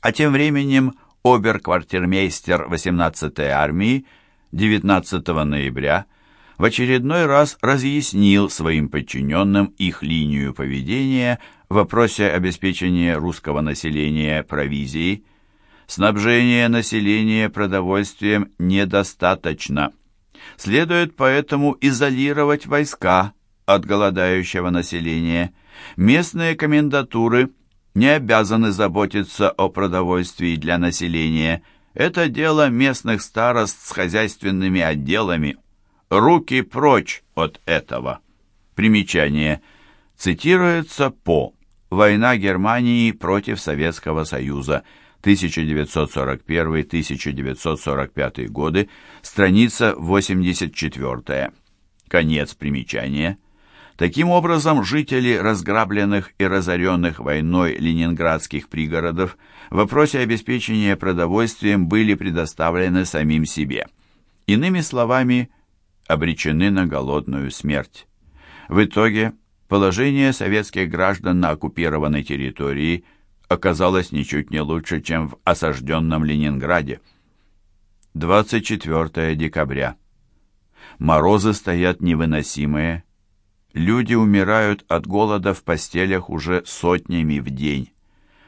А тем временем обер-квартирмейстер 18-й армии 19 ноября в очередной раз разъяснил своим подчиненным их линию поведения в вопросе обеспечения русского населения провизией. Снабжение населения продовольствием недостаточно. Следует поэтому изолировать войска от голодающего населения. Местные комендатуры не обязаны заботиться о продовольствии для населения. Это дело местных старост с хозяйственными отделами. Руки прочь от этого. Примечание. Цитируется по «Война Германии против Советского Союза» 1941-1945 годы, страница 84. Конец примечания. Таким образом, жители разграбленных и разоренных войной ленинградских пригородов в вопросе обеспечения продовольствием были предоставлены самим себе. Иными словами, обречены на голодную смерть. В итоге положение советских граждан на оккупированной территории оказалось ничуть не лучше, чем в осажденном Ленинграде. 24 декабря. Морозы стоят невыносимые, Люди умирают от голода в постелях уже сотнями в день.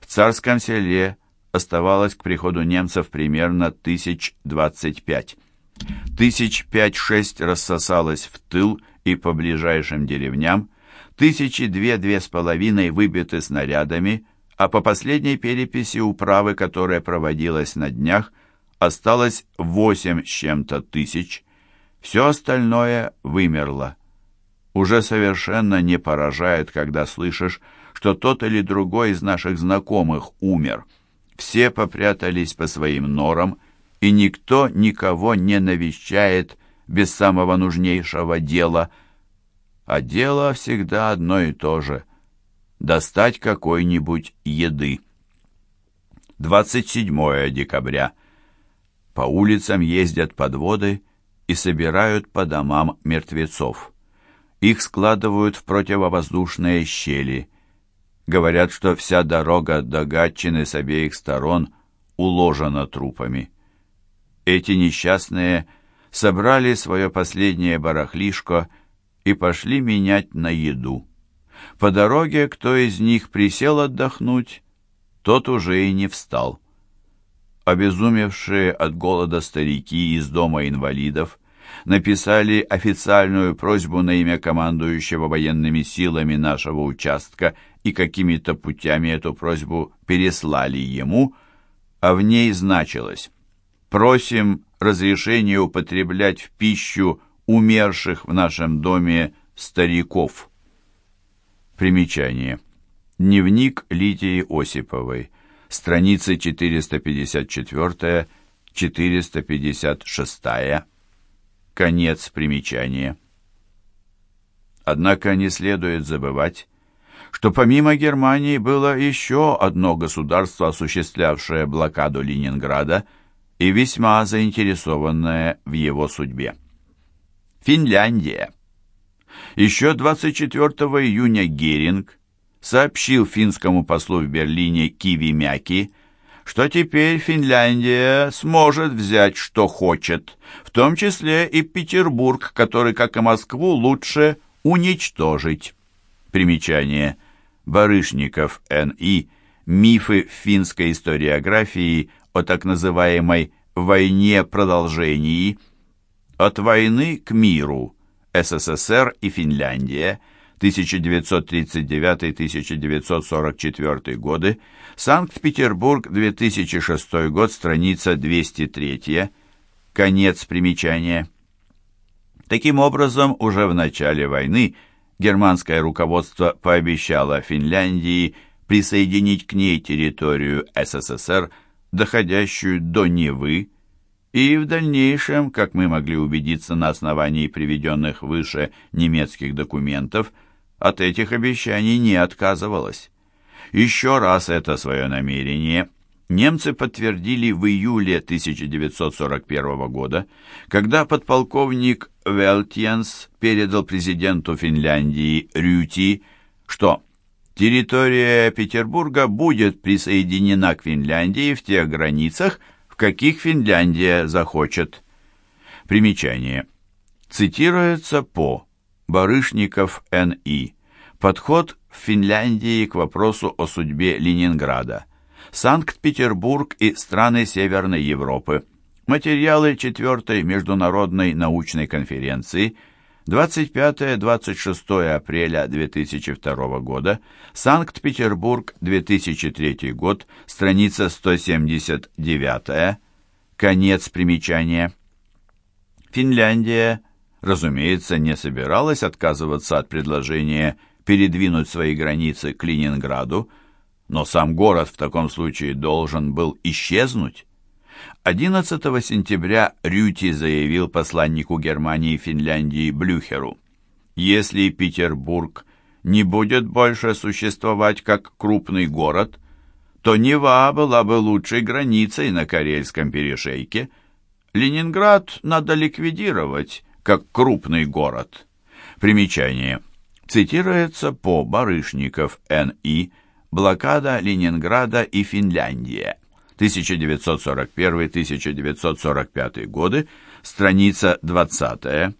В царском селе оставалось к приходу немцев примерно тысяч двадцать пять. Тысяч пять-шесть рассосалось в тыл и по ближайшим деревням, тысячи две-две с половиной выбиты снарядами, а по последней переписи управы, которая проводилась на днях, осталось восемь с чем-то тысяч. Все остальное вымерло уже совершенно не поражает, когда слышишь, что тот или другой из наших знакомых умер. Все попрятались по своим норам, и никто никого не навещает без самого нужнейшего дела. А дело всегда одно и то же — достать какой-нибудь еды. 27 декабря. По улицам ездят подводы и собирают по домам мертвецов. Их складывают в противовоздушные щели. Говорят, что вся дорога до Гатчины с обеих сторон уложена трупами. Эти несчастные собрали свое последнее барахлишко и пошли менять на еду. По дороге кто из них присел отдохнуть, тот уже и не встал. Обезумевшие от голода старики из дома инвалидов написали официальную просьбу на имя командующего военными силами нашего участка и какими-то путями эту просьбу переслали ему, а в ней значилось «Просим разрешения употреблять в пищу умерших в нашем доме стариков». Примечание. Дневник Лидии Осиповой. Страницы 454-456. Конец примечания. Однако не следует забывать, что помимо Германии было еще одно государство, осуществлявшее блокаду Ленинграда и весьма заинтересованное в его судьбе. Финляндия. Еще 24 июня Геринг сообщил финскому послу в Берлине Киви Мяки, что теперь Финляндия сможет взять, что хочет, в том числе и Петербург, который, как и Москву, лучше уничтожить. Примечание. Барышников Н.И. Мифы финской историографии о так называемой «войне продолжении». От войны к миру. СССР и Финляндия – 1939-1944 годы, Санкт-Петербург, 2006 год, страница 203, конец примечания. Таким образом, уже в начале войны германское руководство пообещало Финляндии присоединить к ней территорию СССР, доходящую до Невы, и в дальнейшем, как мы могли убедиться на основании приведенных выше немецких документов, от этих обещаний не отказывалась. Еще раз это свое намерение немцы подтвердили в июле 1941 года, когда подполковник Велтьенс передал президенту Финляндии Рюти, что Территория Петербурга будет присоединена к Финляндии в тех границах, в каких Финляндия захочет. Примечание. Цитируется по Барышников Н.И. Подход в Финляндии к вопросу о судьбе Ленинграда. Санкт-Петербург и страны Северной Европы. Материалы 4 международной научной конференции 25-26 апреля 2002 года, Санкт-Петербург, 2003 год, страница 179, конец примечания. Финляндия, разумеется, не собиралась отказываться от предложения передвинуть свои границы к Ленинграду, но сам город в таком случае должен был исчезнуть. 11 сентября Рюти заявил посланнику Германии и Финляндии Блюхеру, «Если Петербург не будет больше существовать как крупный город, то Нева была бы лучшей границей на Карельском перешейке. Ленинград надо ликвидировать как крупный город». Примечание. Цитируется по Барышников Н.И. «Блокада Ленинграда и Финляндия». 1941-1945 годы, страница 20,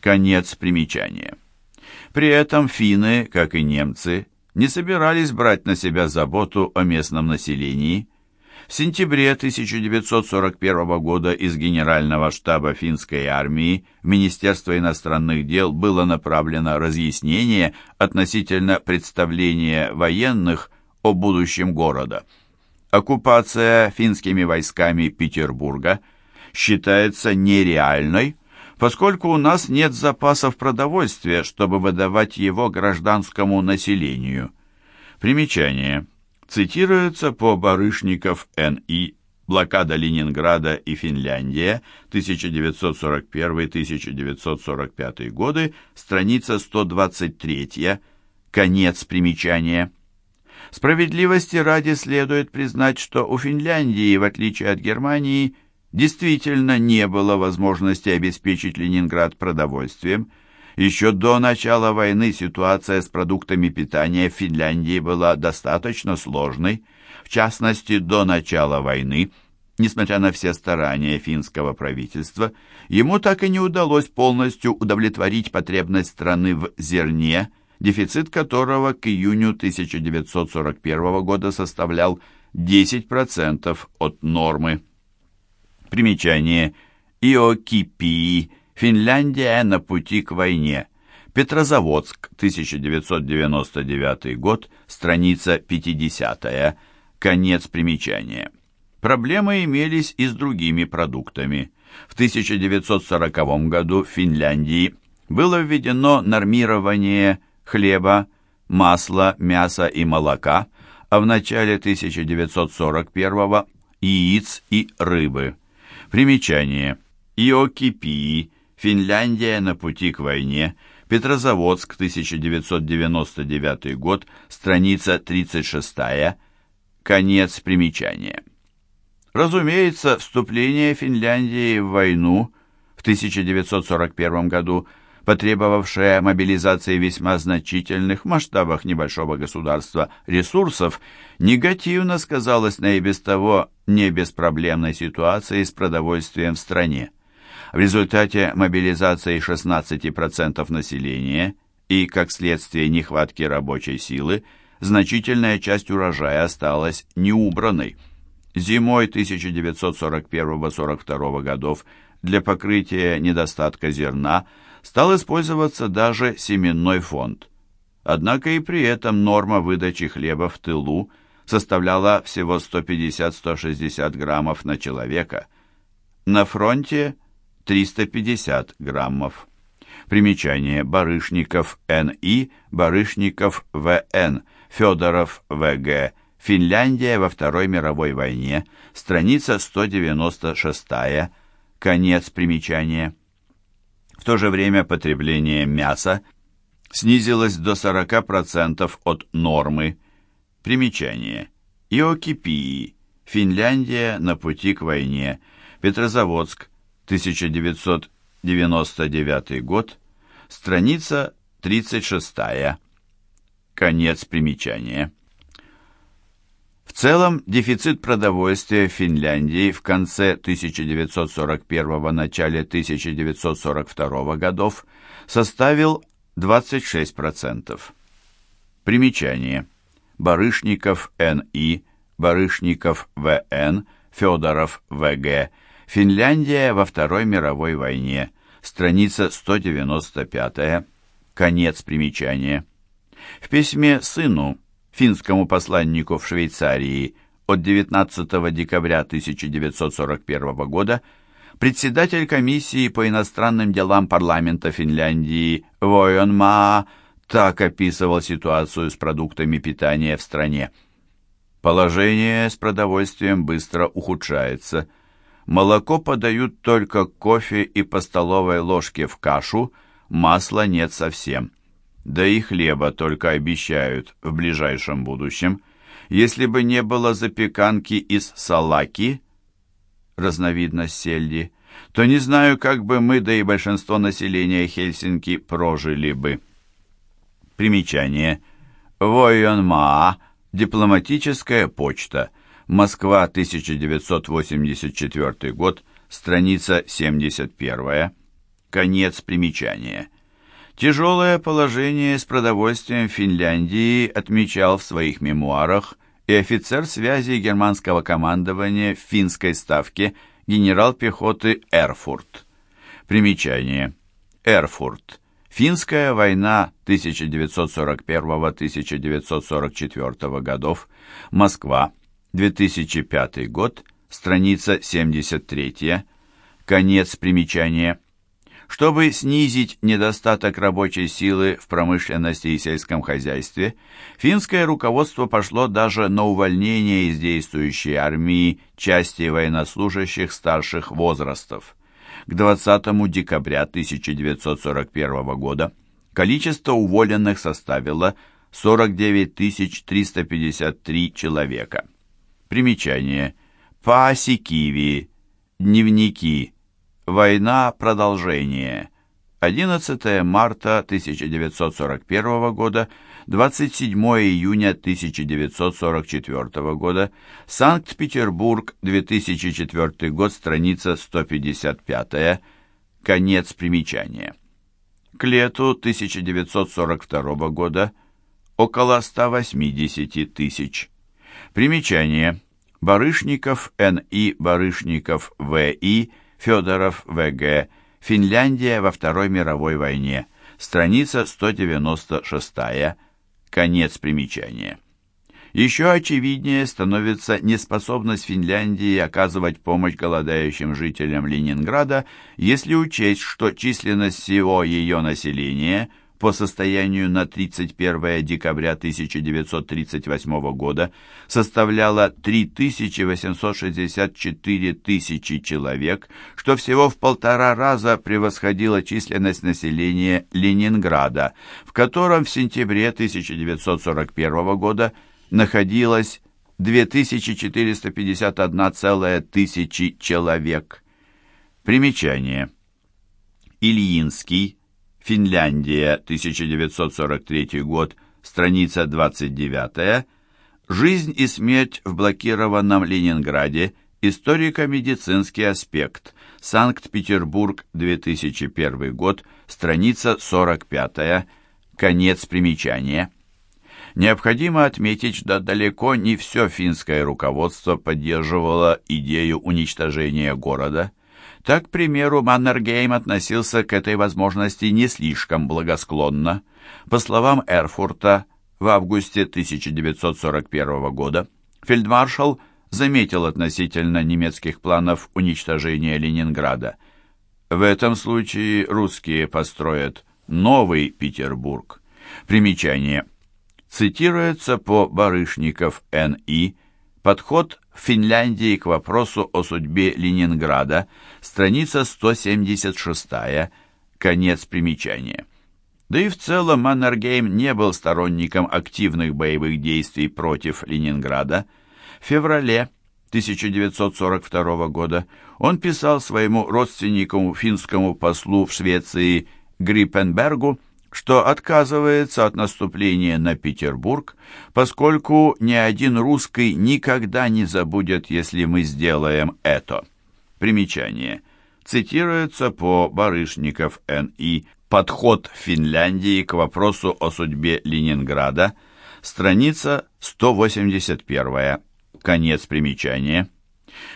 конец примечания. При этом финны, как и немцы, не собирались брать на себя заботу о местном населении. В сентябре 1941 года из Генерального штаба финской армии в Министерство иностранных дел было направлено разъяснение относительно представления военных о будущем города – оккупация финскими войсками Петербурга считается нереальной, поскольку у нас нет запасов продовольствия, чтобы выдавать его гражданскому населению. Примечание. Цитируется по Барышников Н.И. Блокада Ленинграда и Финляндия, 1941-1945 годы, страница 123, конец примечания. Справедливости ради следует признать, что у Финляндии, в отличие от Германии, действительно не было возможности обеспечить Ленинград продовольствием. Еще до начала войны ситуация с продуктами питания в Финляндии была достаточно сложной. В частности, до начала войны, несмотря на все старания финского правительства, ему так и не удалось полностью удовлетворить потребность страны в зерне – дефицит которого к июню 1941 года составлял 10% от нормы. Примечание. Иокипии. Финляндия на пути к войне. Петрозаводск, 1999 год, страница 50 конец примечания. Проблемы имелись и с другими продуктами. В 1940 году в Финляндии было введено нормирование хлеба, масла, мяса и молока, а в начале 1941-го яиц и рыбы. Примечание. Иокипии, Финляндия на пути к войне, Петрозаводск, 1999 год, страница 36 конец примечания. Разумеется, вступление Финляндии в войну в 1941 году – потребовавшая мобилизации весьма значительных в масштабах небольшого государства ресурсов, негативно сказалась на и без того не беспроблемной ситуации с продовольствием в стране. В результате мобилизации 16% населения и, как следствие нехватки рабочей силы, значительная часть урожая осталась неубранной. Зимой 1941-42 годов для покрытия недостатка зерна – стал использоваться даже семенной фонд. Однако и при этом норма выдачи хлеба в тылу составляла всего 150-160 граммов на человека. На фронте 350 граммов. Примечание Барышников Н.И., Барышников В.Н., Федоров В.Г., Финляндия во Второй мировой войне, страница 196, конец примечания. В то же время потребление мяса снизилось до 40% от нормы. Примечание. Иокипии. Финляндия на пути к войне. Петрозаводск. 1999 год. Страница 36. Конец примечания. В целом, дефицит продовольствия в Финляндии в конце 1941 начале 1942 годов составил 26%. Примечание. Барышников Н.И., Барышников В.Н., Федоров В.Г. Финляндия во Второй мировой войне. Страница 195. Конец примечания. В письме сыну, финскому посланнику в Швейцарии от 19 декабря 1941 года, председатель комиссии по иностранным делам парламента Финляндии Войонмаа так описывал ситуацию с продуктами питания в стране. Положение с продовольствием быстро ухудшается. Молоко подают только кофе и по столовой ложке в кашу, масла нет совсем. Да и хлеба только обещают в ближайшем будущем. Если бы не было запеканки из салаки, разновидность сельди, то не знаю, как бы мы, да и большинство населения Хельсинки прожили бы. Примечание. Войонмаа. Дипломатическая почта. Москва, 1984 год. Страница 71. Конец примечания. Тяжелое положение с продовольствием Финляндии отмечал в своих мемуарах и офицер связи германского командования в финской ставке генерал пехоты Эрфурт. Примечание. Эрфурт. Финская война 1941-1944 годов. Москва. 2005 год. Страница 73. Конец примечания. Чтобы снизить недостаток рабочей силы в промышленности и сельском хозяйстве, финское руководство пошло даже на увольнение из действующей армии части военнослужащих старших возрастов. К 20 декабря 1941 года количество уволенных составило 49 353 человека. Примечание. Пааси Киви. Дневники. Война. Продолжение. 11 марта 1941 года, 27 июня 1944 года, Санкт-Петербург, 2004 год, страница 155, конец примечания. К лету 1942 года около 180 тысяч. Примечание. Барышников Н.И. Барышников В.И. Федоров В.Г. Финляндия во Второй мировой войне. Страница 196. Конец примечания. Еще очевиднее становится неспособность Финляндии оказывать помощь голодающим жителям Ленинграда, если учесть, что численность всего ее населения – по состоянию на 31 декабря 1938 года составляла 3864 тысячи человек, что всего в полтора раза превосходило численность населения Ленинграда, в котором в сентябре 1941 года находилось 2451,1 тысячи человек. Примечание. Ильинский Финляндия, 1943 год, страница 29, «Жизнь и смерть в блокированном Ленинграде. Историко-медицинский аспект. Санкт-Петербург, 2001 год, страница 45, конец примечания». Необходимо отметить, что далеко не все финское руководство поддерживало идею уничтожения города – так, к примеру, Маннергейм относился к этой возможности не слишком благосклонно. По словам Эрфурта, в августе 1941 года фельдмаршал заметил относительно немецких планов уничтожения Ленинграда. В этом случае русские построят новый Петербург. Примечание. Цитируется по Барышников Н.И. Подход Финляндии к вопросу о судьбе Ленинграда, страница 176, конец примечания. Да и в целом Маннергейм не был сторонником активных боевых действий против Ленинграда. В феврале 1942 года он писал своему родственнику, финскому послу в Швеции Гриппенбергу, что отказывается от наступления на Петербург, поскольку ни один русский никогда не забудет, если мы сделаем это. Примечание. Цитируется по Барышников Н.И. «Подход Финляндии к вопросу о судьбе Ленинграда», страница 181, конец примечания.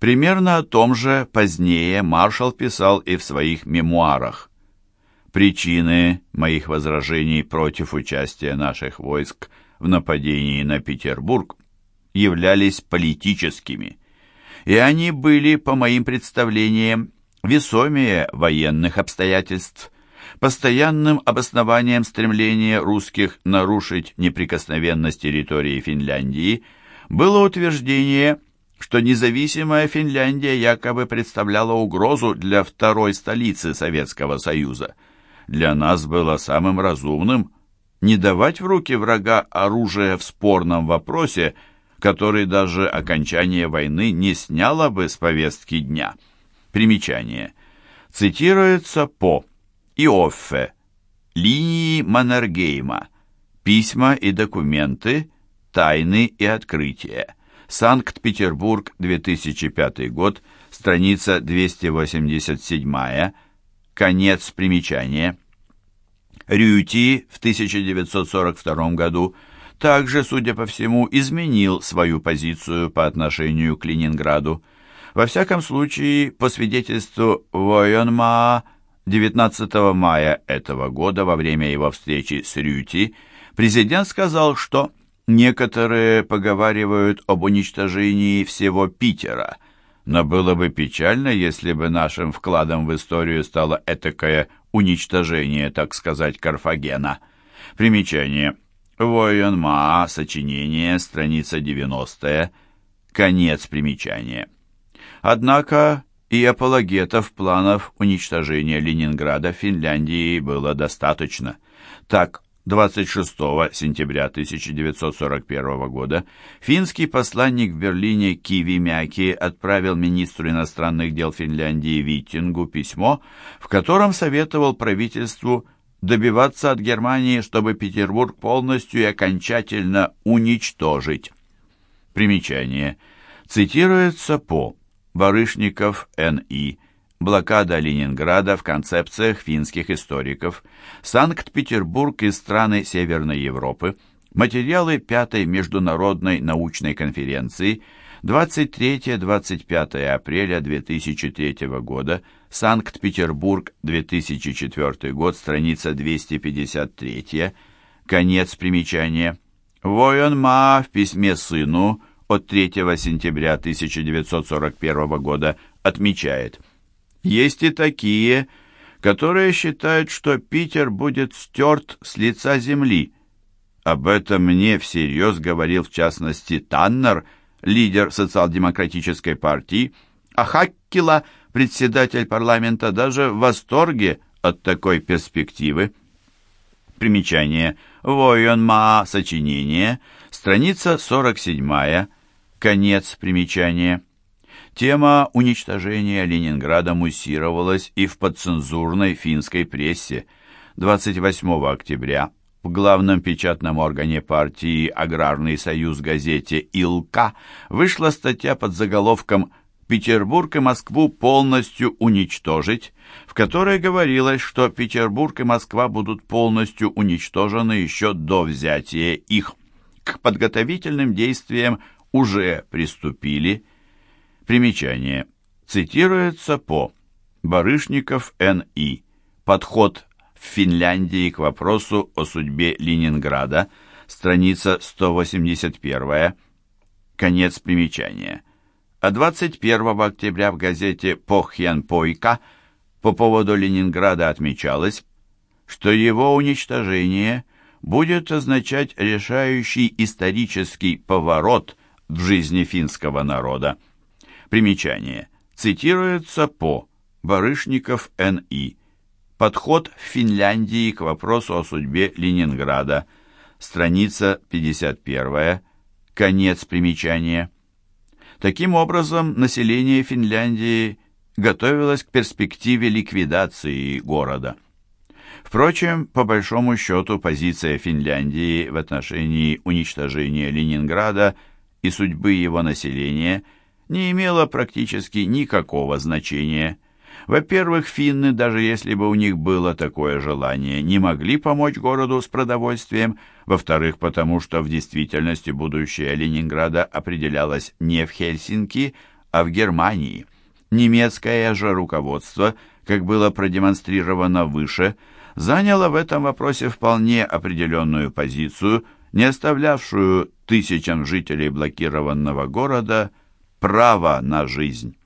Примерно о том же позднее маршал писал и в своих мемуарах. Причины моих возражений против участия наших войск в нападении на Петербург являлись политическими, и они были, по моим представлениям, весомее военных обстоятельств, постоянным обоснованием стремления русских нарушить неприкосновенность территории Финляндии было утверждение что независимая Финляндия якобы представляла угрозу для второй столицы Советского Союза. Для нас было самым разумным не давать в руки врага оружие в спорном вопросе, который даже окончание войны не сняло бы с повестки дня. Примечание. Цитируется по Иоффе, линии Маннергейма, письма и документы, тайны и открытия. Санкт-Петербург, 2005 год, страница 287, конец примечания. Рюти в 1942 году также, судя по всему, изменил свою позицию по отношению к Ленинграду. Во всяком случае, по свидетельству Военмаа, 19 мая этого года, во время его встречи с Рюти, президент сказал, что Некоторые поговаривают об уничтожении всего Питера, но было бы печально, если бы нашим вкладом в историю стало этакое уничтожение, так сказать, Карфагена. Примечание. Воин Маа, сочинение, страница 90 конец примечания. Однако и апологетов планов уничтожения Ленинграда Финляндии было достаточно. Так, 26 сентября 1941 года финский посланник в Берлине Киви Мяки отправил министру иностранных дел Финляндии Виттингу письмо, в котором советовал правительству добиваться от Германии, чтобы Петербург полностью и окончательно уничтожить. Примечание. Цитируется по Барышников Н.И. Блокада Ленинграда в концепциях финских историков, Санкт-Петербург и страны Северной Европы, материалы Пятой международной научной конференции 23-25 апреля 2003 года, Санкт-Петербург, 2004 год, страница 253, конец примечания. Воен Ма в письме сыну от 3 сентября 1941 года отмечает – есть и такие, которые считают, что Питер будет стерт с лица земли. Об этом мне всерьез говорил в частности Таннер, лидер социал-демократической партии, а Хаккила, председатель парламента, даже в восторге от такой перспективы. Примечание. Воен Ма. Сочинение. Страница 47. Конец примечания. Тема уничтожения Ленинграда муссировалась и в подцензурной финской прессе. 28 октября в главном печатном органе партии «Аграрный союз» газете «Илка» вышла статья под заголовком «Петербург и Москву полностью уничтожить», в которой говорилось, что Петербург и Москва будут полностью уничтожены еще до взятия их. К подготовительным действиям уже приступили – Примечание. Цитируется по Барышников Н.И. Подход в Финляндии к вопросу о судьбе Ленинграда, страница 181, конец примечания. А 21 октября в газете «Похьян-Пойка» по поводу Ленинграда отмечалось, что его уничтожение будет означать решающий исторический поворот в жизни финского народа. Примечание. Цитируется по Барышников Н.И. Подход в Финляндии к вопросу о судьбе Ленинграда. Страница 51. Конец примечания. Таким образом, население Финляндии готовилось к перспективе ликвидации города. Впрочем, по большому счету, позиция Финляндии в отношении уничтожения Ленинграда и судьбы его населения не имела практически никакого значения. Во-первых, финны, даже если бы у них было такое желание, не могли помочь городу с продовольствием. Во-вторых, потому что в действительности будущее Ленинграда определялось не в Хельсинки, а в Германии. Немецкое же руководство, как было продемонстрировано выше, заняло в этом вопросе вполне определенную позицию, не оставлявшую тысячам жителей блокированного города права на жизнь.